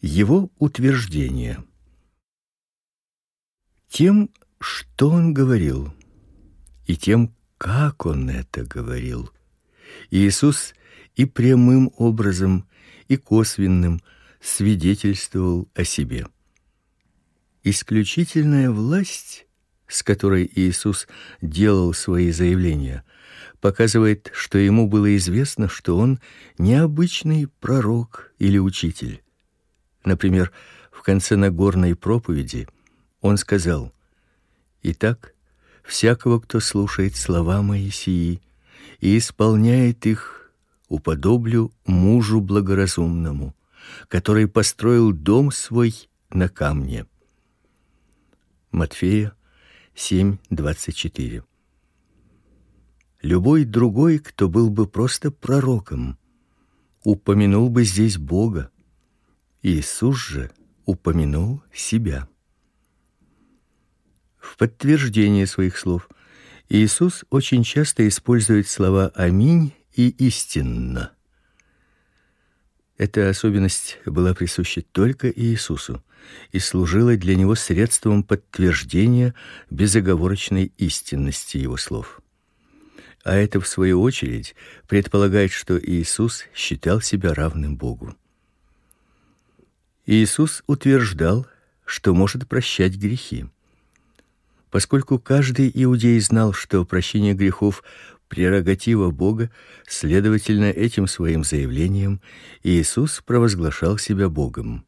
Его утверждение. Тем, что он говорил, и тем, как он это говорил, Иисус и прямым образом, и косвенным свидетельствовал о себе. Исключительная власть, с которой Иисус делал свои заявления, показывает, что ему было известно, что он необычный пророк или учитель. Например, в конце Нагорной проповеди он сказал: "Итак, всякого, кто слушает слова мои сии и исполняет их, уподоблю мужу благоразумному, который построил дом свой на камне". Матфея 7:24. Любой другой, кто был бы просто пророком, упомянул бы здесь Бога. Иисус же упомянул себя. В подтверждение своих слов Иисус очень часто использует слова аминь и истинно. Эта особенность была присуща только Иисусу и служила для него средством подтверждения безоговорочной истинности его слов. А это в свою очередь предполагает, что Иисус считал себя равным Богу. Иисус утверждал, что может прощать грехи. Поскольку каждый иудей знал, что прощение грехов прерогатива Бога, следовательно, этим своим заявлением Иисус провозглашал себя Богом.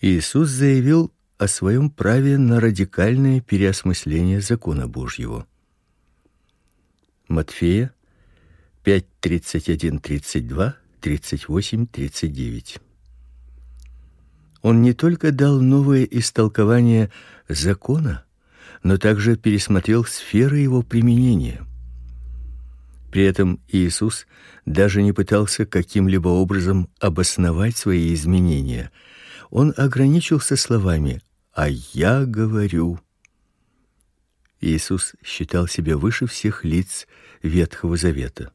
Иисус заявил о своем праве на радикальное переосмысление закона Божьего. Матфея 5:31, 32, 38, 39. Он не только дал новое истолкование закона, но также пересмотрел сферы его применения. При этом Иисус даже не пытался каким-либо образом обосновать свои изменения. Он ограничился словами: "А я говорю". Иисус считал себя выше всех лиц Ветхого Завета.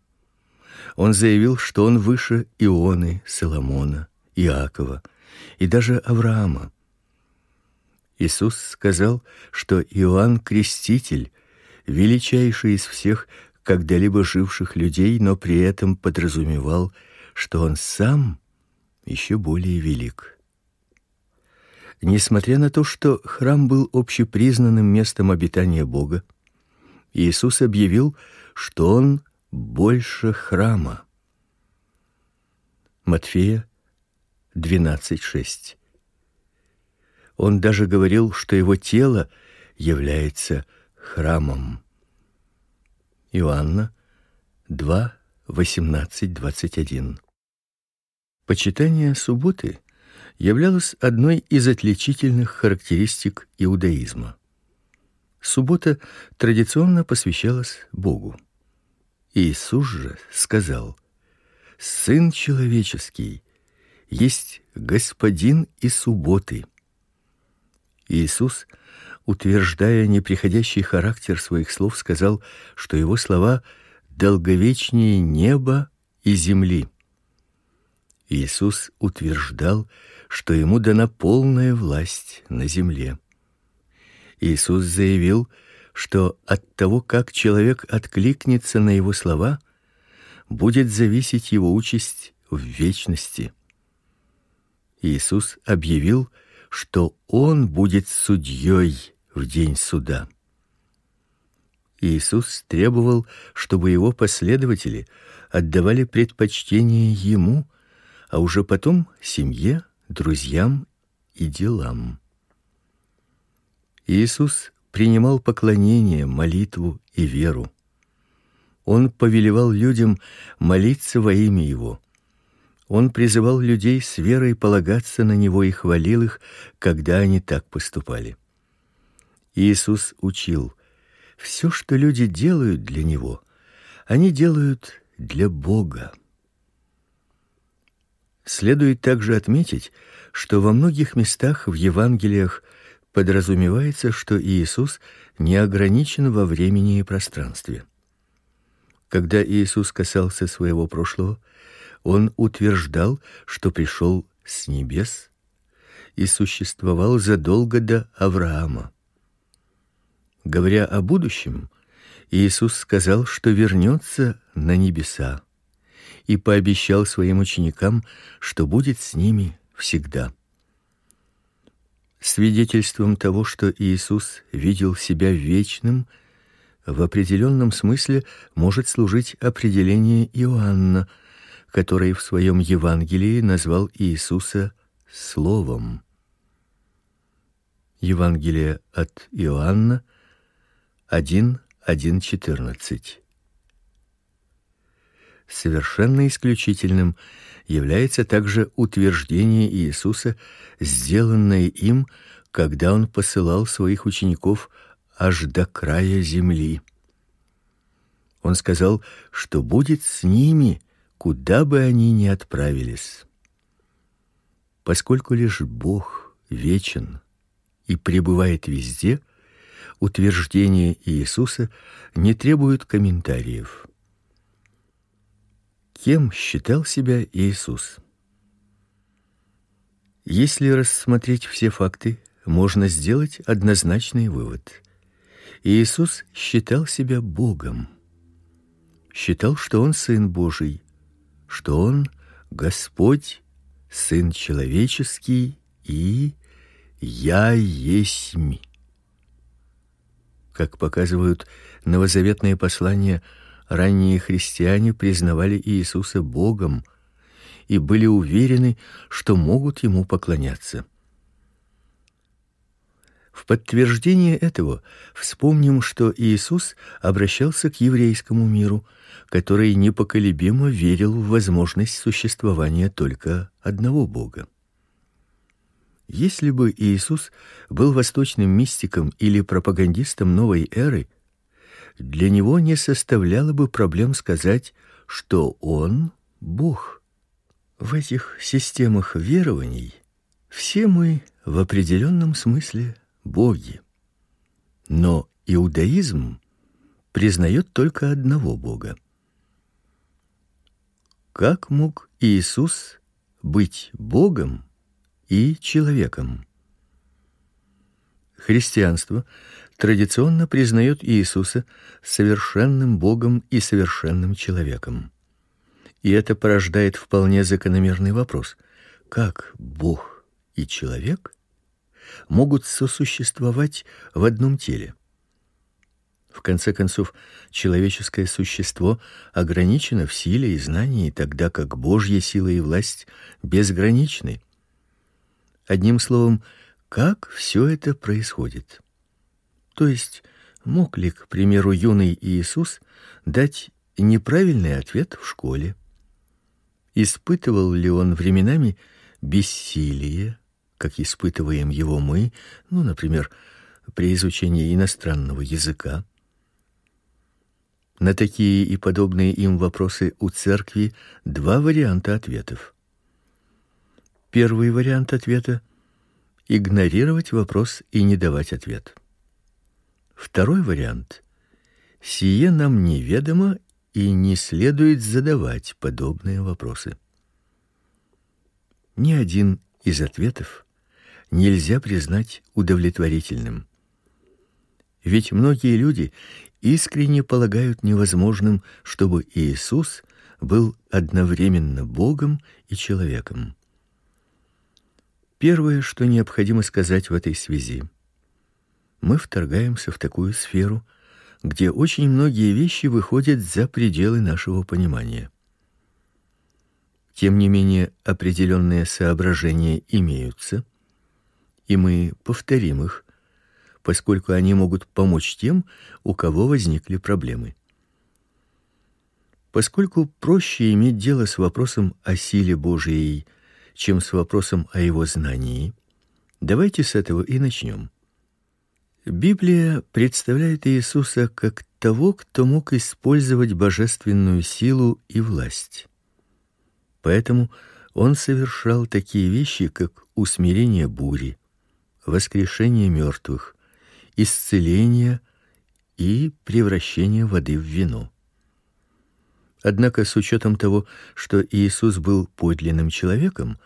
Он заявил, что он выше Ионы, Соломона, Иакова, и даже Авраама. Иисус сказал, что Иоанн Креститель величайший из всех когда-либо живших людей, но при этом подразумевал, что он сам еще более велик. Несмотря на то, что храм был общепризнанным местом обитания Бога, Иисус объявил, что он больше храма. Матфея 12:6. Он даже говорил, что его тело является храмом. Иоанна 2:18-21. Почитание субботы являлось одной из отличительных характеристик иудаизма. Суббота традиционно посвящалась Богу. Иисус же сказал: Сын человеческий есть господин и субботы. Иисус, утверждая неприходящий характер своих слов, сказал, что его слова долговечнее неба и земли. Иисус утверждал, что ему дана полная власть на земле. Иисус заявил, что от того, как человек откликнется на его слова, будет зависеть его участь в вечности. Иисус объявил, что он будет судьей в день суда. Иисус требовал, чтобы его последователи отдавали предпочтение ему, а уже потом семье, друзьям и делам. Иисус принимал поклонение, молитву и веру. Он повелевал людям молиться во имя его. Он призывал людей с верой полагаться на него и хвалил их, когда они так поступали. Иисус учил: все, что люди делают для него, они делают для Бога. Следует также отметить, что во многих местах в Евангелиях подразумевается, что Иисус не ограничен во времени и пространстве. Когда Иисус касался своего прошлого, он утверждал, что пришел с небес и существовал задолго до Авраама. Говоря о будущем, Иисус сказал, что вернется на небеса и пообещал своим ученикам, что будет с ними всегда. Свидетельством того, что Иисус видел себя вечным, в определенном смысле может служить определение Иоанна, который в своем Евангелии назвал Иисуса словом. Евангелие от Иоанна 1:1-14. Совершенно исключительным является также утверждение Иисуса, сделанное им, когда он посылал своих учеников аж до края земли. Он сказал, что будет с ними, куда бы они ни отправились. Поскольку лишь Бог вечен и пребывает везде, утверждение Иисуса не требует комментариев. Кем считал себя Иисус? Если рассмотреть все факты, можно сделать однозначный вывод. Иисус считал себя Богом. Считал, что он сын Божий, что он Господь, сын человеческий и я есмь. Как показывают новозаветные послания, ранние христиане признавали Иисуса Богом и были уверены, что могут ему поклоняться. В подтверждение этого вспомним, что Иисус обращался к еврейскому миру, который непоколебимо верил в возможность существования только одного Бога. Если бы Иисус был восточным мистиком или пропагандистом новой эры, для него не составляло бы проблем сказать, что он Бог. В этих системах верований все мы в определенном смысле боги. Но иудаизм признает только одного Бога. Как мог Иисус быть Богом и человеком? Христианство традиционно признает Иисуса совершенным Богом и совершенным человеком. И это порождает вполне закономерный вопрос: как Бог и человек могут сосуществовать в одном теле? В конце концов, человеческое существо ограничено в силе и знании, тогда как Божья сила и власть безграничны. Одним словом, как все это происходит? То есть, мог ли, к примеру, юный Иисус дать неправильный ответ в школе? Испытывал ли он временами бессилие, как испытываем его мы, ну, например, при изучении иностранного языка? На такие и подобные им вопросы у церкви два варианта ответов. Первый вариант ответа игнорировать вопрос и не давать ответ. Второй вариант сие нам неведомо и не следует задавать подобные вопросы. Ни один из ответов нельзя признать удовлетворительным. Ведь многие люди искренне полагают невозможным, чтобы Иисус был одновременно Богом и человеком. Первое, что необходимо сказать в этой связи, мы вторгаемся в такую сферу, где очень многие вещи выходят за пределы нашего понимания. Тем не менее, определенные соображения имеются, и мы повторим их, поскольку они могут помочь тем, у кого возникли проблемы. Поскольку проще иметь дело с вопросом о силе Божией, чем с вопросом о его знании, давайте с этого и начнем. Библия представляет Иисуса как того, кто мог использовать божественную силу и власть. Поэтому он совершал такие вещи, как усмирение бури, воскрешение мертвых, исцеление и превращение воды в вино. Однако с учетом того, что Иисус был подлинным человеком,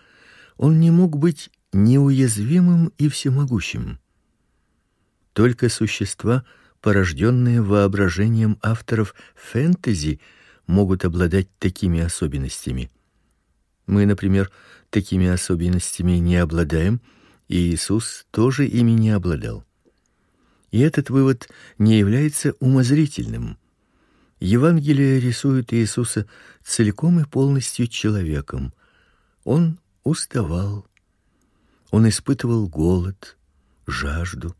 он не мог быть неуязвимым и всемогущим. Только существа, порожденные воображением авторов фэнтези, могут обладать такими особенностями. Мы, например, такими особенностями не обладаем, и Иисус тоже ими не обладал. И этот вывод не является умозрительным. Евангелие рисует Иисуса целиком и полностью человеком. Он уставал. Он испытывал голод, жажду,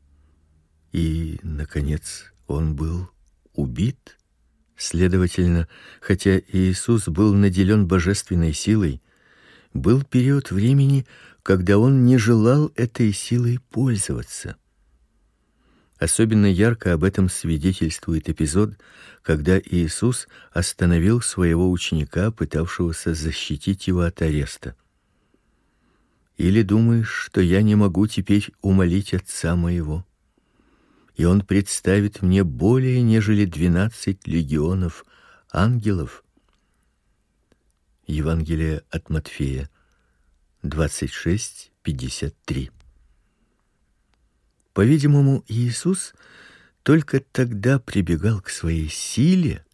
и наконец он был убит. Следовательно, хотя Иисус был наделен божественной силой, был период времени, когда он не желал этой силой пользоваться. Особенно ярко об этом свидетельствует эпизод, когда Иисус остановил своего ученика, пытавшегося защитить его от ареста. Или думаешь, что я не могу теперь умолить отца моего, и он представит мне более нежели двенадцать легионов ангелов? Евангелие от Матфея 26:53. По-видимому, Иисус только тогда прибегал к своей силе,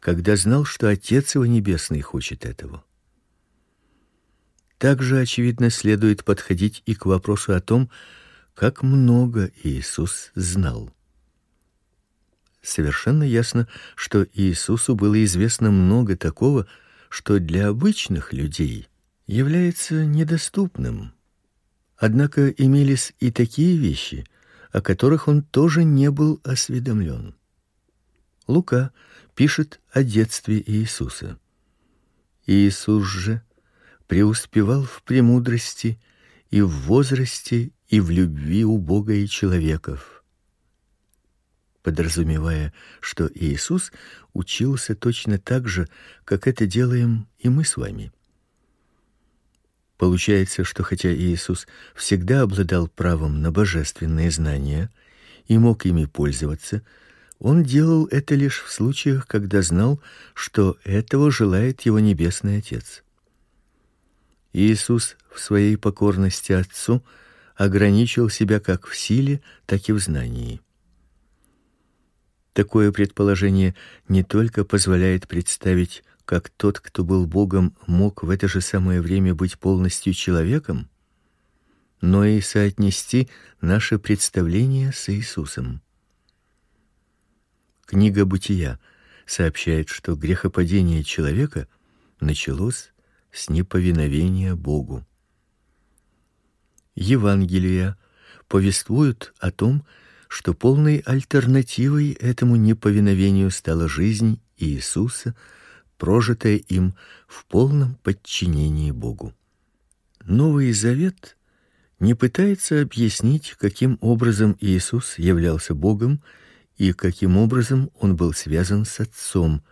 когда знал, что Отец его небесный хочет этого. Также очевидно следует подходить и к вопросу о том, как много Иисус знал. Совершенно ясно, что Иисусу было известно много такого, что для обычных людей является недоступным. Однако имелись и такие вещи, о которых он тоже не был осведомлен. Лука пишет о детстве Иисуса. Иисус же преуспевал в премудрости и в возрасте, и в любви у Бога и человеков. Подразумевая, что Иисус учился точно так же, как это делаем и мы с вами. Получается, что хотя Иисус всегда обладал правом на божественные знания и мог ими пользоваться, он делал это лишь в случаях, когда знал, что этого желает его небесный Отец. Иисус в своей покорности Отцу ограничил себя как в силе, так и в знании. Такое предположение не только позволяет представить как тот, кто был Богом, мог в это же самое время быть полностью человеком, но и соотнести наше представление с Иисусом. Книга Бытия сообщает, что грехопадение человека началось с неповиновения Богу. Евангелия повествуют о том, что полной альтернативой этому неповиновению стала жизнь Иисуса – прожитое им в полном подчинении Богу. Новый Завет не пытается объяснить, каким образом Иисус являлся Богом и каким образом он был связан с Отцом.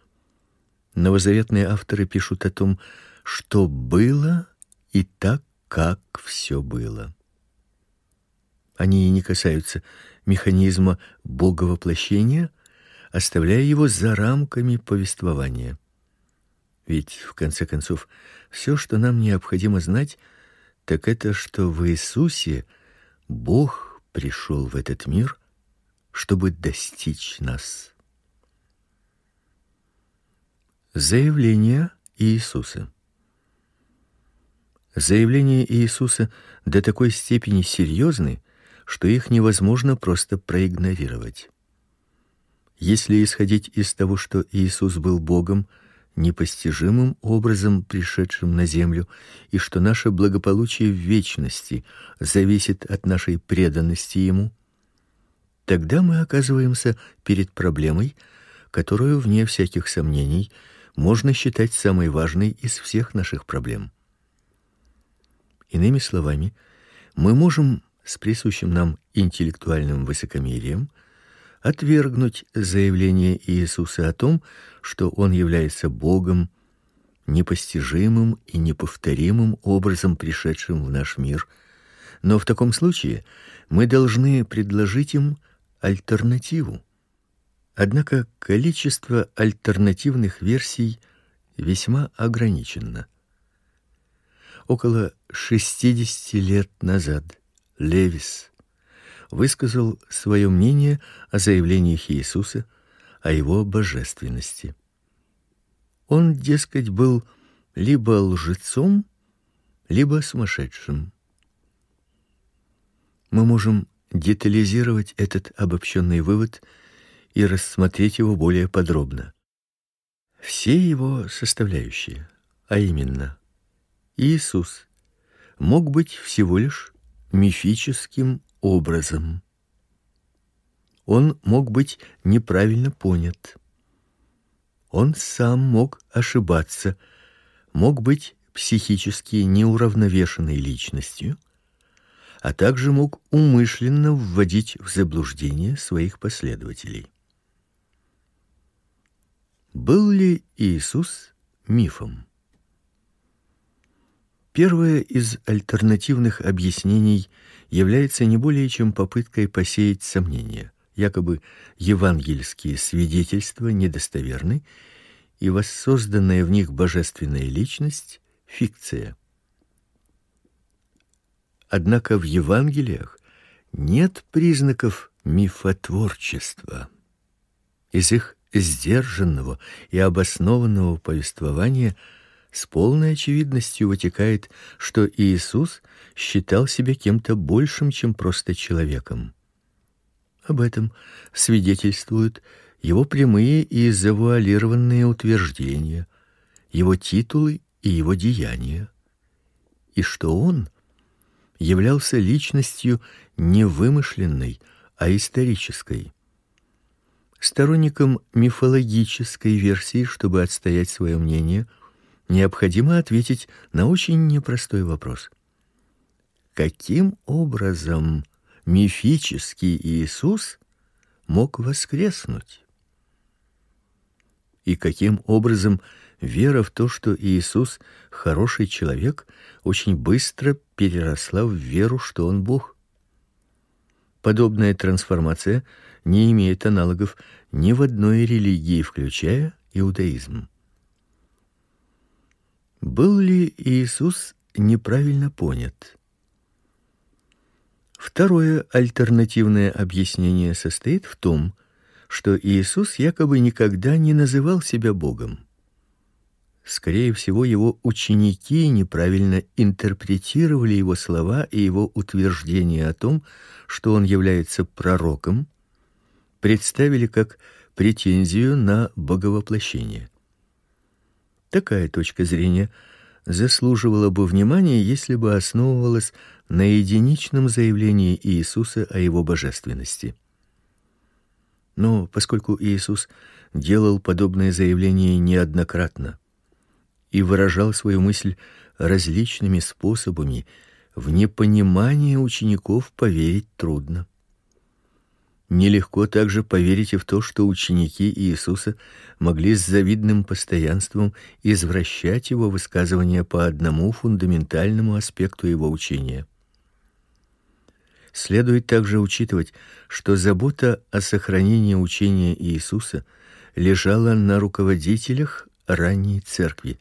Новозаветные авторы пишут о том, что было и так, как все было. Они не касаются механизма боговоплощения, оставляя его за рамками повествования. Ведь в конце концов все, что нам необходимо знать, так это, что в Иисусе Бог пришел в этот мир, чтобы достичь нас. Заявление Иисуса. Заявления Иисуса до такой степени серьезны, что их невозможно просто проигнорировать. Если исходить из того, что Иисус был Богом, непостижимым образом пришедшим на землю, и что наше благополучие в вечности зависит от нашей преданности ему, тогда мы оказываемся перед проблемой, которую вне всяких сомнений можно считать самой важной из всех наших проблем. Иными словами, мы можем с присущим нам интеллектуальным высокомерием отвергнуть заявление Иисуса о том, что он является Богом, непостижимым и неповторимым образом пришедшим в наш мир. Но в таком случае мы должны предложить им альтернативу. Однако количество альтернативных версий весьма ограничено. Около 60 лет назад Левис высказал свое мнение о заявлениях Иисуса о его божественности. Он, дескать, был либо лжецом, либо сумасшедшим. Мы можем детализировать этот обобщенный вывод и рассмотреть его более подробно. Все его составляющие, а именно Иисус мог быть всего лишь мифическим образом. Он мог быть неправильно понят. Он сам мог ошибаться, мог быть психически неуравновешенной личностью, а также мог умышленно вводить в заблуждение своих последователей. Был ли Иисус мифом? Первое из альтернативных объяснений является не более чем попыткой посеять сомнения. Якобы евангельские свидетельства недостоверны, и воссозданная в них божественная личность фикция. Однако в Евангелиях нет признаков мифотворчества. Из их сдержанного и обоснованного повествования с полной очевидностью вытекает, что Иисус считал себя кем-то большим, чем просто человеком. Об этом свидетельствуют его прямые и завуалированные утверждения, его титулы и его деяния, и что он являлся личностью не вымышленной, а исторической. Сторонникам мифологической версии, чтобы отстоять свое мнение, необходимо ответить на очень непростой вопрос. Каким образом мифический Иисус мог воскреснуть? И каким образом вера в то, что Иисус хороший человек, очень быстро переросла в веру, что он Бог? Подобная трансформация не имеет аналогов ни в одной религии, включая иудаизм. Был ли Иисус неправильно понят? Второе альтернативное объяснение состоит в том, что Иисус якобы никогда не называл себя Богом. Скорее всего, его ученики неправильно интерпретировали его слова и его утверждения о том, что он является пророком, представили как претензию на боговоплощение. Такая точка зрения заслуживала бы внимания, если бы основывалась на единичном заявлении Иисуса о его божественности. Но поскольку Иисус делал подобные заявления неоднократно и выражал свою мысль различными способами, в непонимание учеников поверить трудно. Нелегко также поверить и в то, что ученики Иисуса могли с завидным постоянством извращать его высказывания по одному фундаментальному аспекту его учения. Следует также учитывать, что забота о сохранении учения Иисуса лежала на руководителях ранней церкви,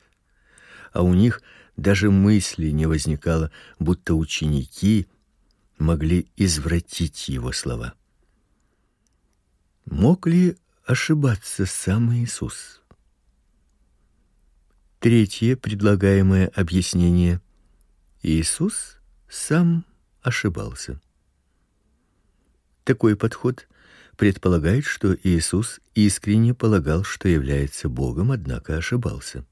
а у них даже мысли не возникало, будто ученики могли извратить его слова. Мог ли ошибаться сам Иисус? Третье предлагаемое объяснение: Иисус сам ошибался. Такой подход предполагает, что Иисус искренне полагал, что является Богом, однако ошибался.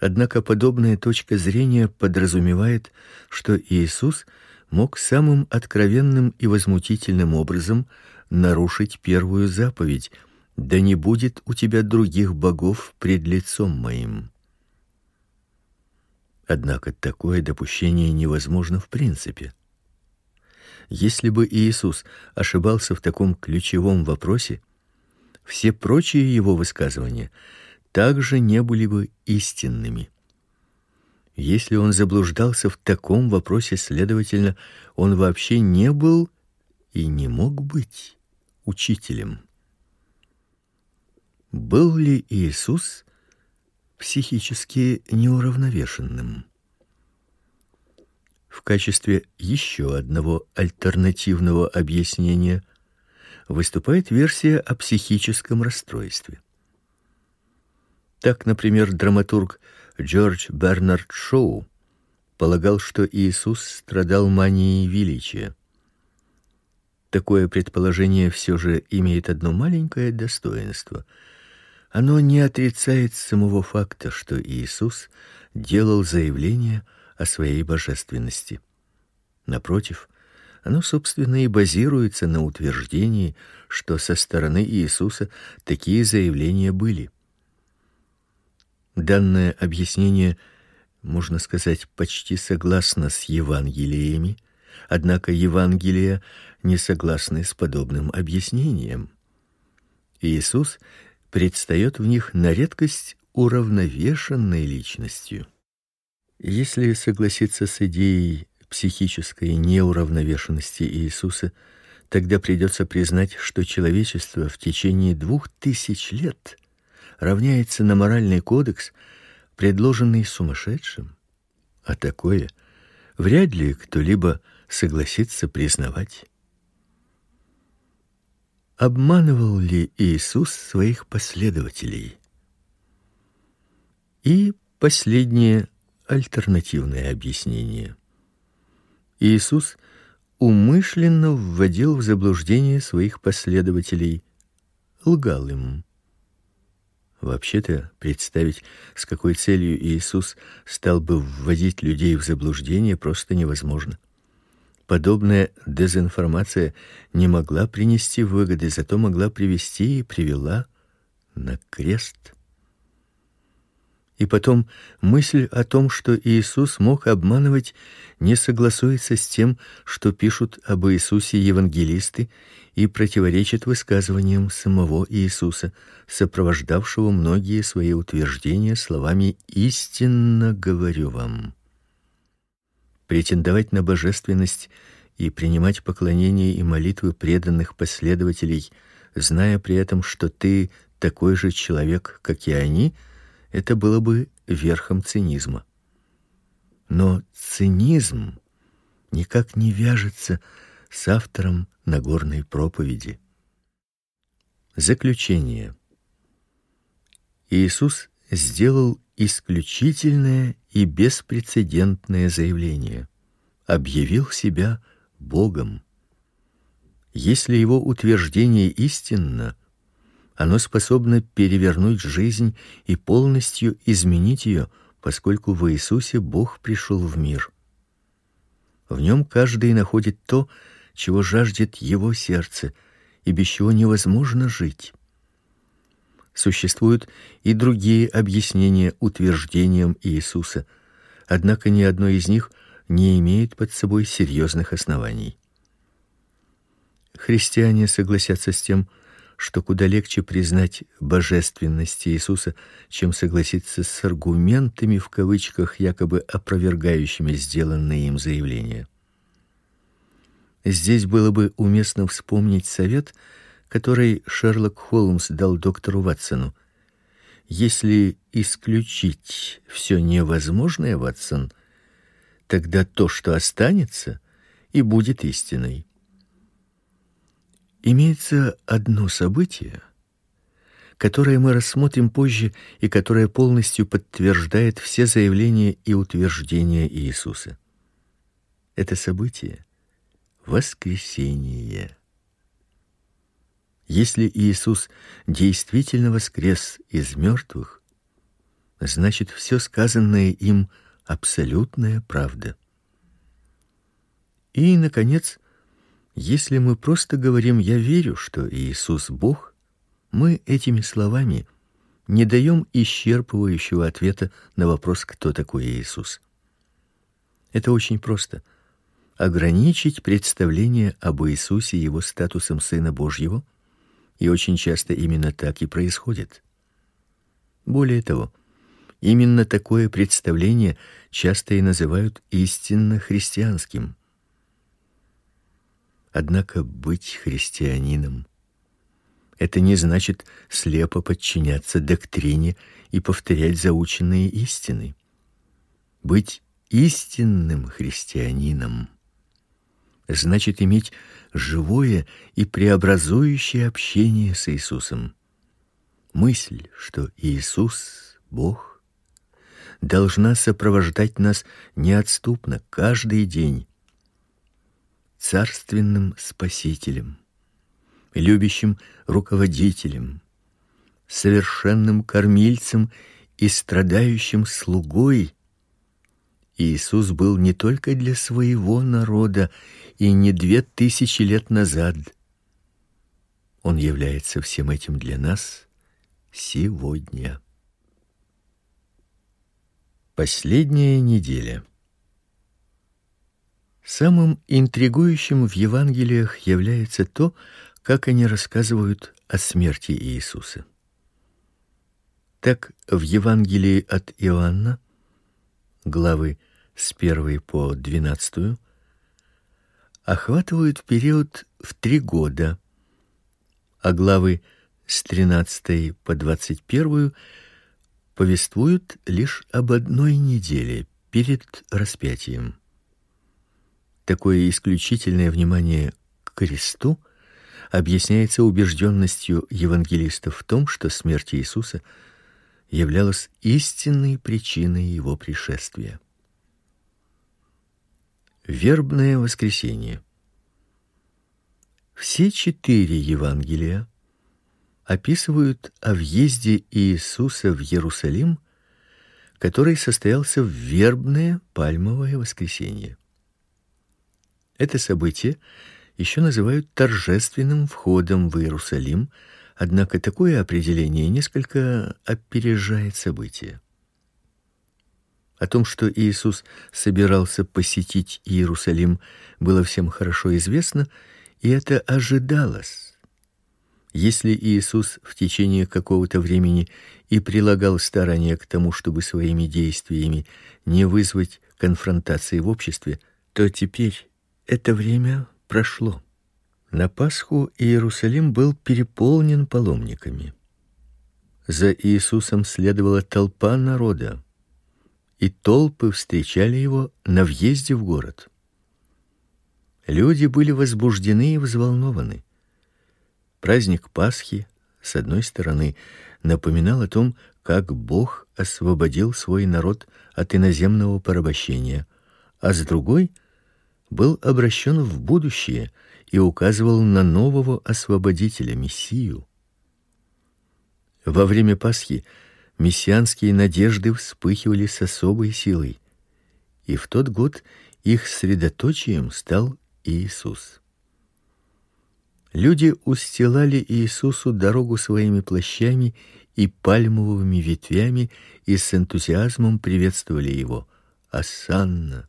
Однако подобная точка зрения подразумевает, что Иисус мог самым откровенным и возмутительным образом нарушить первую заповедь: "Да не будет у тебя других богов пред лицом моим". Однако такое допущение невозможно в принципе. Если бы Иисус ошибался в таком ключевом вопросе, все прочие его высказывания также не были бы истинными. Если он заблуждался в таком вопросе, следовательно, он вообще не был и не мог быть учителем. Был ли Иисус психически неуравновешенным? качестве еще одного альтернативного объяснения выступает версия о психическом расстройстве. Так, например, драматург Джордж Бернард Шоу полагал, что Иисус страдал манией величия. Такое предположение все же имеет одно маленькое достоинство. Оно не отрицает самого факта, что Иисус делал заявление о своей божественности. Напротив, оно собственно и базируется на утверждении, что со стороны Иисуса такие заявления были. Данное объяснение, можно сказать, почти согласно с Евангелиями, однако Евангелия не согласны с подобным объяснением. Иисус предстает в них на редкость уравновешенной личностью. Если согласиться с идеей психической неуравновешенности Иисуса, тогда придется признать, что человечество в течение двух тысяч лет равняется на моральный кодекс, предложенный сумасшедшим, а такое вряд ли кто-либо согласится признавать. Обманывал ли Иисус своих последователей? И последнее альтернативное объяснение. Иисус умышленно вводил в заблуждение своих последователей, лгал им. Вообще-то, представить, с какой целью Иисус стал бы вводить людей в заблуждение, просто невозможно. Подобная дезинформация не могла принести выгоды, зато могла привести и привела на крест. И потом мысль о том, что Иисус мог обманывать, не согласуется с тем, что пишут об Иисусе евангелисты, и противоречит высказываниям самого Иисуса, сопровождавшего многие свои утверждения словами истинно говорю вам. Претендовать на божественность и принимать поклонение и молитвы преданных последователей, зная при этом, что ты такой же человек, как и они, это было бы верхом цинизма. Но цинизм никак не вяжется с автором Нагорной проповеди. Заключение. Иисус сделал исключительное и беспрецедентное заявление. Объявил себя Богом. Если его утверждение истинно, оно способно перевернуть жизнь и полностью изменить ее, поскольку в Иисусе Бог пришел в мир. В нем каждый находит то, чего жаждет его сердце, и без чего невозможно жить. Существуют и другие объяснения утверждениям Иисуса, однако ни одно из них не имеет под собой серьезных оснований. Христиане согласятся с тем, что куда легче признать божественность Иисуса, чем согласиться с аргументами в кавычках, якобы опровергающими сделанные им заявления. Здесь было бы уместно вспомнить совет, который Шерлок Холмс дал доктору Ватсону. Если исключить все невозможное, Ватсон, тогда то, что останется, и будет истиной. Имеется одно событие, которое мы рассмотрим позже и которое полностью подтверждает все заявления и утверждения Иисуса. Это событие воскресение. Если Иисус действительно воскрес из мертвых, значит все сказанное им абсолютная правда. И наконец, если мы просто говорим я верю, что Иисус Бог, мы этими словами не даем исчерпывающего ответа на вопрос, кто такой Иисус. Это очень просто. Ограничить представление об Иисусе его статусом сына Божьего, и очень часто именно так и происходит. Более того, именно такое представление часто и называют истинно христианским. Однако быть христианином это не значит слепо подчиняться доктрине и повторять заученные истины. Быть истинным христианином значит иметь живое и преобразующее общение с Иисусом. Мысль, что Иисус Бог, должна сопровождать нас неотступно каждый день. Царственным спасителем, любящим руководителем, совершенным кормильцем и страдающим слугой Иисус был не только для своего народа и не две тысячи лет назад. Он является всем этим для нас сегодня. Последняя неделя. Самым интригующим в Евангелиях является то, как они рассказывают о смерти Иисуса. Так в Евангелии от Иоанна, главы с 1 по 12 охватывают период в три года, а главы с 13 по 21 повествуют лишь об одной неделе перед распятием. Такое исключительное внимание к кресту объясняется убежденностью евангелистов в том, что смерть Иисуса являлась истинной причиной его пришествия. Вербное воскресенье. Все четыре Евангелия описывают о въезде Иисуса в Иерусалим, который состоялся в вербное пальмовое воскресенье. Это событие еще называют торжественным входом в Иерусалим, однако такое определение несколько опережает событие. О том, что Иисус собирался посетить Иерусалим, было всем хорошо известно, и это ожидалось. Если Иисус в течение какого-то времени и прилагал старания к тому, чтобы своими действиями не вызвать конфронтации в обществе, то теперь это время прошло. На Пасху Иерусалим был переполнен паломниками. За Иисусом следовала толпа народа и толпы встречали его на въезде в город. Люди были возбуждены и взволнованы. Праздник Пасхи, с одной стороны, напоминал о том, как Бог освободил свой народ от иноземного порабощения, а с другой был обращен в будущее и указывал на нового освободителя, Мессию. Во время Пасхи мессианские надежды вспыхивали с особой силой, и в тот год их средоточием стал Иисус. Люди устилали Иисусу дорогу своими плащами и пальмовыми ветвями и с энтузиазмом приветствовали его: "Асанна!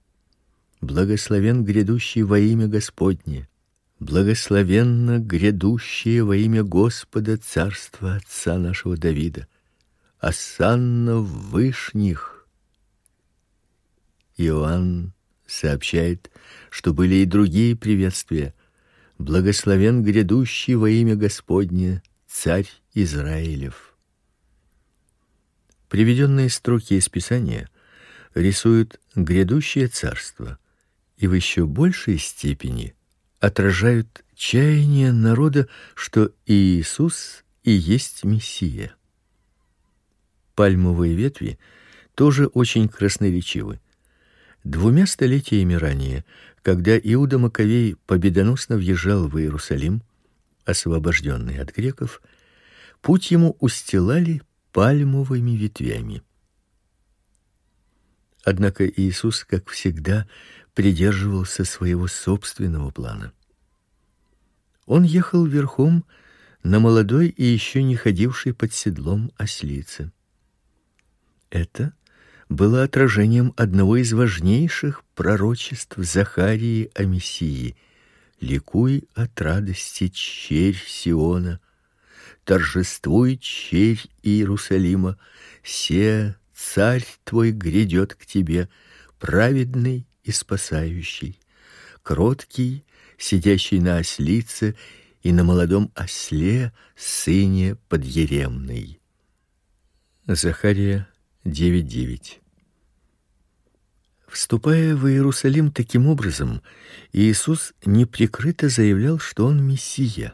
Благословен грядущий во имя Господне! Благословенно грядущее во имя Господа царство отца нашего Давида!" Асанна в вышних. Иоанн сообщает, что были и другие приветствия. Благословен грядущий во имя Господне царь Израилев. Приведенные строки из Писания рисуют грядущее царство и в еще большей степени отражают чаяние народа, что Иисус и есть Мессия пальмовые ветви тоже очень красноречивы. Двумя столетиями ранее, когда Иуда Маковей победоносно въезжал в Иерусалим, освобожденный от греков, путь ему устилали пальмовыми ветвями. Однако Иисус, как всегда, придерживался своего собственного плана. Он ехал верхом на молодой и еще не ходившей под седлом ослице. Это было отражением одного из важнейших пророчеств Захарии о Мессии: "Ликуй от радости, черь Сиона, торжествуй, черь Иерусалима, се царь твой грядет к тебе, праведный и спасающий, кроткий, сидящий на ослице и на молодом осле, сыне подъеремный". Захария 9:9. Вступая в Иерусалим таким образом, Иисус неприкрыто заявлял, что он мессия.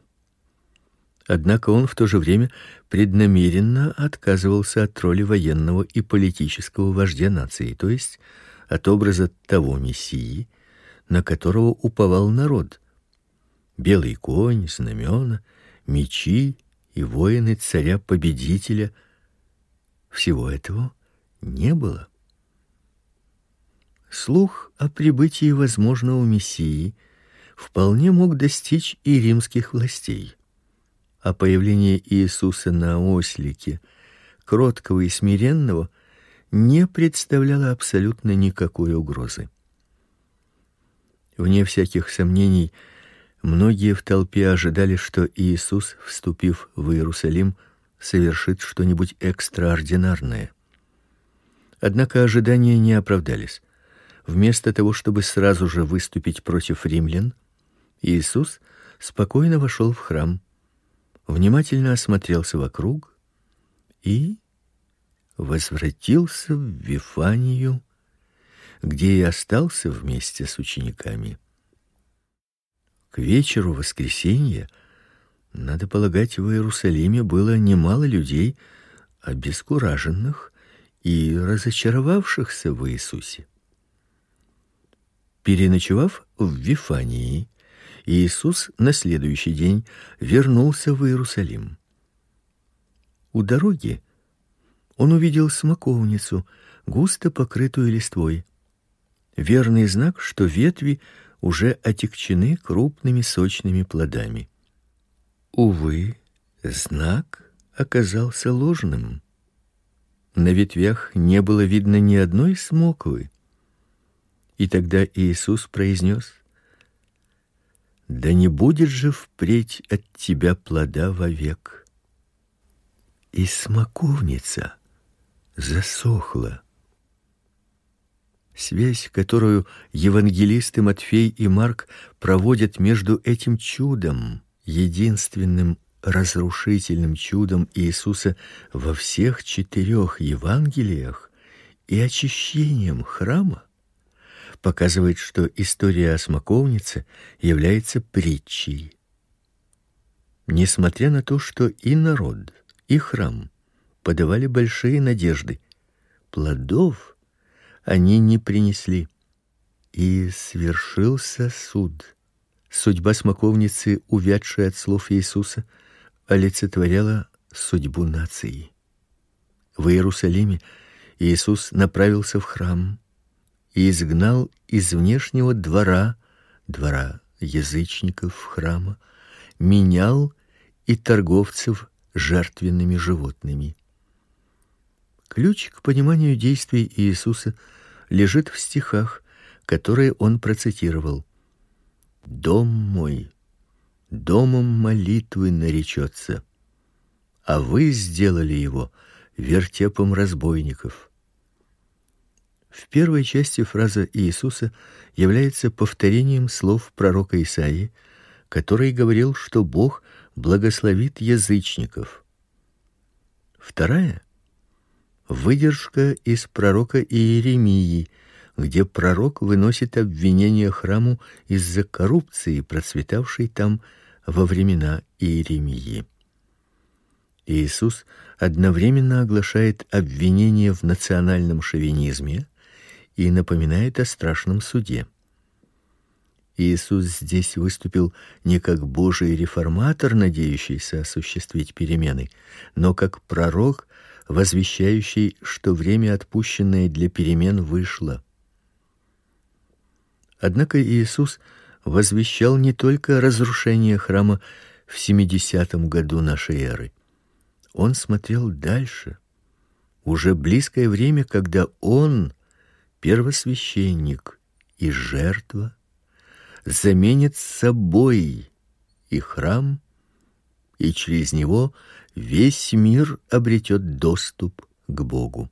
Однако он в то же время преднамеренно отказывался от роли военного и политического вождя нации, то есть от образа того мессии, на которого уповал народ. Белый конь, знамена, мечи и воины царя-победителя всего этого не было. Слух о прибытии возможного мессии вполне мог достичь и римских властей а появление Иисуса на ослике, кроткого и смиренного, не представляло абсолютно никакой угрозы. Вне всяких сомнений, многие в толпе ожидали, что Иисус, вступив в Иерусалим, совершит что-нибудь экстраординарное. Однако ожидания не оправдались. Вместо того, чтобы сразу же выступить против римлян, Иисус спокойно вошел в храм внимательно осмотрелся вокруг и возвратился в Вифанию, где и остался вместе с учениками. К вечеру воскресенья, надо полагать, в Иерусалиме было немало людей, обескураженных и разочаровавшихся в Иисусе. Переночевав в Вифании, Иисус на следующий день вернулся в Иерусалим. У дороги он увидел смоковницу, густо покрытую листвой. Верный знак, что ветви уже отягчены крупными сочными плодами. Увы, знак оказался ложным. На ветвях не было видно ни одной смоквы. И тогда Иисус произнес: да не будет же впредь от тебя плода вовек. И смоковница засохла. Связь, которую евангелисты Матфей и Марк проводят между этим чудом, единственным разрушительным чудом Иисуса во всех четырех Евангелиях и очищением храма, показывает, что история о смоковнице является притчей. Несмотря на то, что и народ, и храм подавали большие надежды, плодов они не принесли. И свершился суд. Судьба смоковницы, увядшая от слов Иисуса, олицетворяла судьбу нации. В Иерусалиме Иисус направился в храм, и изгнал из внешнего двора, двора язычников храма, менял и торговцев жертвенными животными. Ключ к пониманию действий Иисуса лежит в стихах, которые он процитировал. Дом мой домом молитвы наречется, а вы сделали его вертепом разбойников. В первой части фраза Иисуса является повторением слов пророка Исаии, который говорил, что Бог благословит язычников. Вторая выдержка из пророка Иеремии, где пророк выносит обвинение храму из-за коррупции, процветавшей там во времена Иеремии. Иисус одновременно оглашает обвинение в национальном шовинизме и напоминает о страшном суде. Иисус здесь выступил не как Божий реформатор, надеющийся осуществить перемены, но как пророк, возвещающий, что время, отпущенное для перемен, вышло. Однако Иисус возвещал не только разрушение храма в 70 году нашей эры. Он смотрел дальше. Уже близкое время, когда он первосвященник и жертва заменит собой и храм, и через него весь мир обретет доступ к Богу.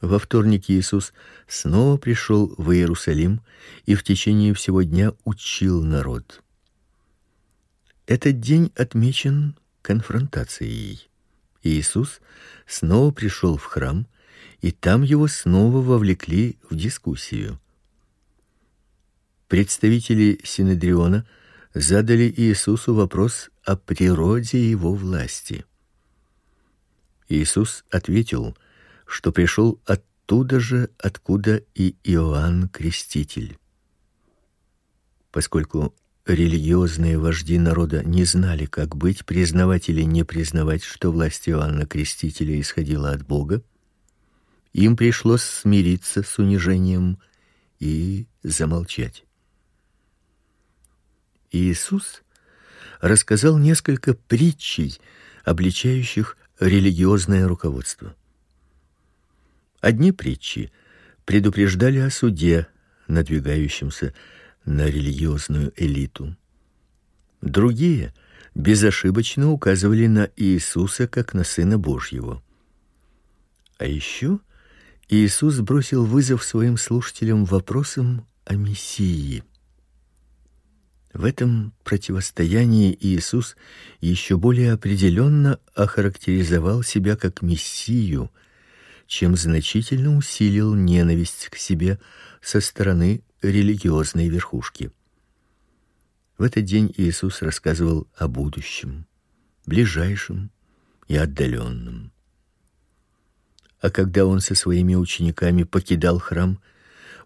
Во вторник Иисус снова пришел в Иерусалим и в течение всего дня учил народ. Этот день отмечен конфронтацией. Иисус снова пришел в храм и там его снова вовлекли в дискуссию. Представители Синедриона задали Иисусу вопрос о природе его власти. Иисус ответил, что пришел оттуда же, откуда и Иоанн Креститель. Поскольку религиозные вожди народа не знали, как быть, признавать или не признавать, что власть Иоанна Крестителя исходила от Бога, им пришлось смириться с унижением и замолчать. Иисус рассказал несколько притчей, обличающих религиозное руководство. Одни притчи предупреждали о суде, надвигающемся на религиозную элиту. Другие безошибочно указывали на Иисуса как на сына Божьего. А еще Иисус бросил вызов своим слушателям вопросом о Мессии. В этом противостоянии Иисус еще более определенно охарактеризовал себя как мессию, чем значительно усилил ненависть к себе со стороны религиозной верхушки. В этот день Иисус рассказывал о будущем, ближайшем и отдаленном. А когда он со своими учениками покидал храм,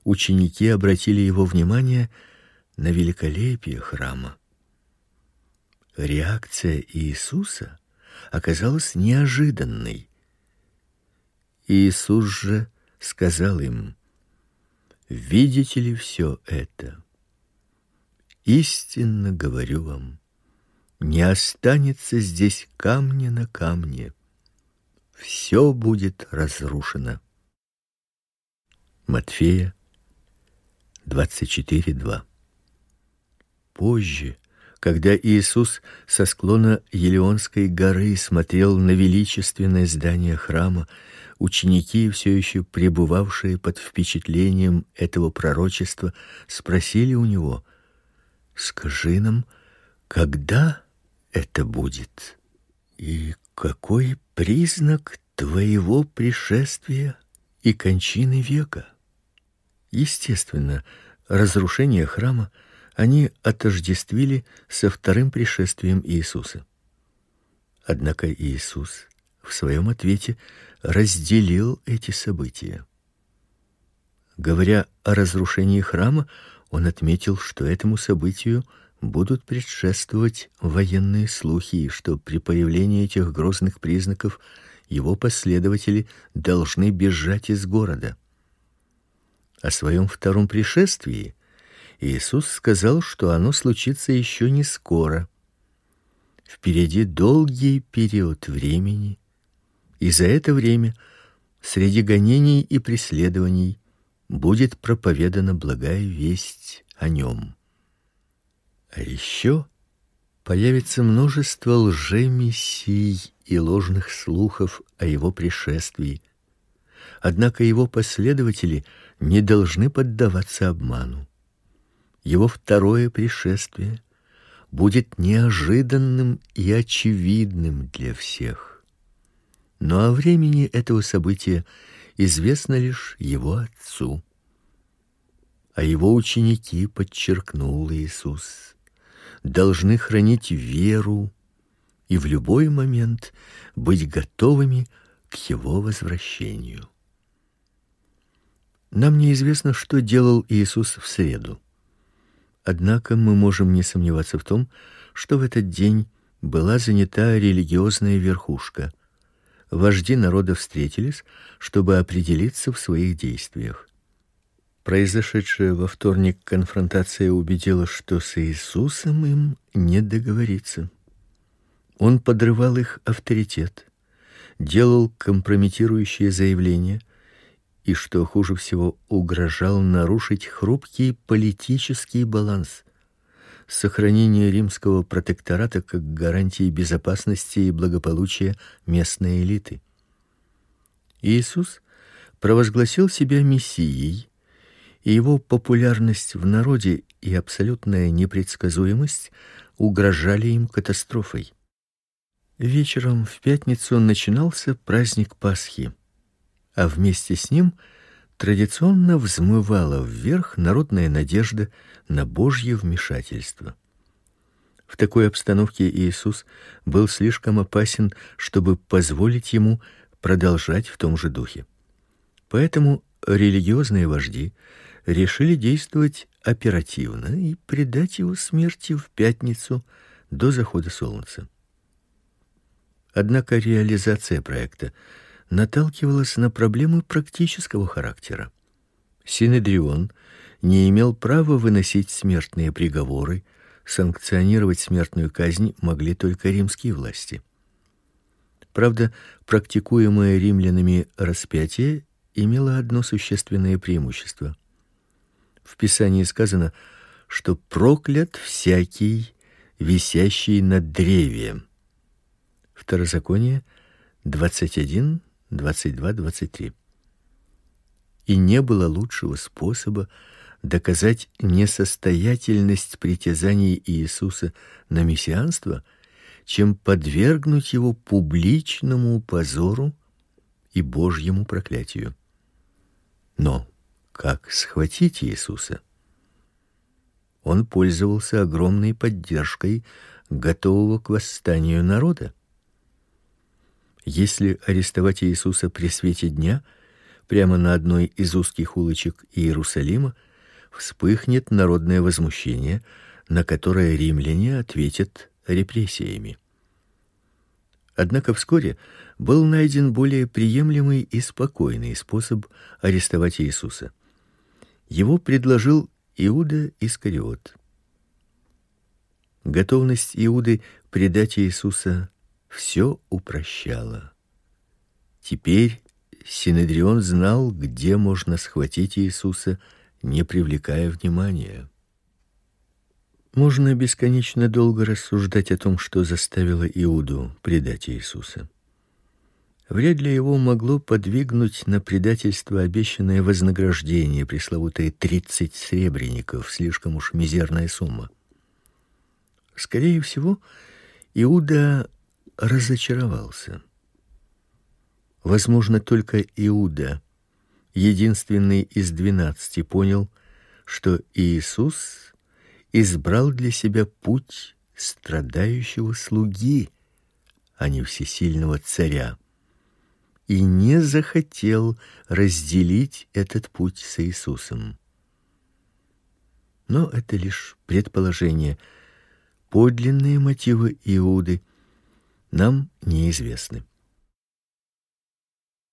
ученики обратили его внимание на великолепие храма. Реакция Иисуса оказалась неожиданной. Иисус же сказал им: Видите ли все это? Истинно говорю вам, не останется здесь камня на камне. Все будет разрушено. Матфея 24:2. Позже, когда Иисус со склона Елеонской горы смотрел на величественное здание храма, ученики, все еще пребывавшие под впечатлением этого пророчества, спросили у него: "Скажи нам, когда это будет? И какой признак твоего пришествия и кончины века?" Естественно, разрушение храма они отождествили со вторым пришествием Иисуса. Однако Иисус в своем ответе разделил эти события. Говоря о разрушении храма, он отметил, что этому событию будут предшествовать военные слухи, и что при появлении этих грозных признаков его последователи должны бежать из города. О своем втором пришествии Иисус сказал, что оно случится еще не скоро. Впереди долгий период времени, и за это время среди гонений и преследований будет проповедана благая весть о нем. А еще появится множество лжемессий и ложных слухов о его пришествии. Однако его последователи не должны поддаваться обману. Его второе пришествие будет неожиданным и очевидным для всех. Но о времени этого события известно лишь его отцу. А его ученики, подчеркнул Иисус, должны хранить веру и в любой момент быть готовыми к его возвращению. Нам неизвестно, что делал Иисус в среду. Однако мы можем не сомневаться в том, что в этот день была занята религиозная верхушка – вожди народа встретились, чтобы определиться в своих действиях. Произошедшая во вторник конфронтация убедила, что с Иисусом им не договориться. Он подрывал их авторитет, делал компрометирующие заявления и, что хуже всего, угрожал нарушить хрупкий политический баланс сохранение римского протектората как гарантии безопасности и благополучия местной элиты. Иисус провозгласил себя мессией, и его популярность в народе и абсолютная непредсказуемость угрожали им катастрофой. Вечером в пятницу начинался праздник Пасхи. а вместе с ним традиционно взмывала вверх народная надежда на Божье вмешательство. В такой обстановке Иисус был слишком опасен, чтобы позволить ему продолжать в том же духе. Поэтому религиозные вожди решили действовать оперативно и предать его смерти в пятницу до захода солнца. Однако реализация проекта наталкивалась на проблемы практического характера. Синедрион не имел права выносить смертные приговоры, санкционировать смертную казнь могли только римские власти. Правда, практикуемое римлянами распятие имела одно существенное преимущество. В Писании сказано, что проклят всякий, висящий над древием. Второзаконие 21, 22, 23. И не было лучшего способа доказать несостоятельность притязаний Иисуса на мессианство, чем подвергнуть его публичному позору и божьему проклятию. Но как схватить Иисуса? Он пользовался огромной поддержкой готового к восстанию народа. Если арестовать Иисуса при свете дня, прямо на одной из узких улочек Иерусалима, вспыхнет народное возмущение, на которое римляне ответят репрессиями. Однако вскоре был найден более приемлемый и спокойный способ арестовать Иисуса. Его предложил Иуда Искариот. Готовность Иуды предать Иисуса все упрощала. Теперь Синедрион знал, где можно схватить Иисуса, не привлекая внимания. Можно бесконечно долго рассуждать о том, что заставило Иуду предать Иисуса. Вряд ли его могло подвигнуть на предательство обещанное вознаграждение, пресловутые тридцать сребреников, слишком уж мизерная сумма. Скорее всего, Иуда разочаровался. Возможно, только Иуда, единственный из двенадцати, понял, что Иисус избрал для себя путь страдающего слуги, а не всесильного царя, и не захотел разделить этот путь с Иисусом. Но это лишь предположение. Подлинные мотивы Иуды нам неизвестны.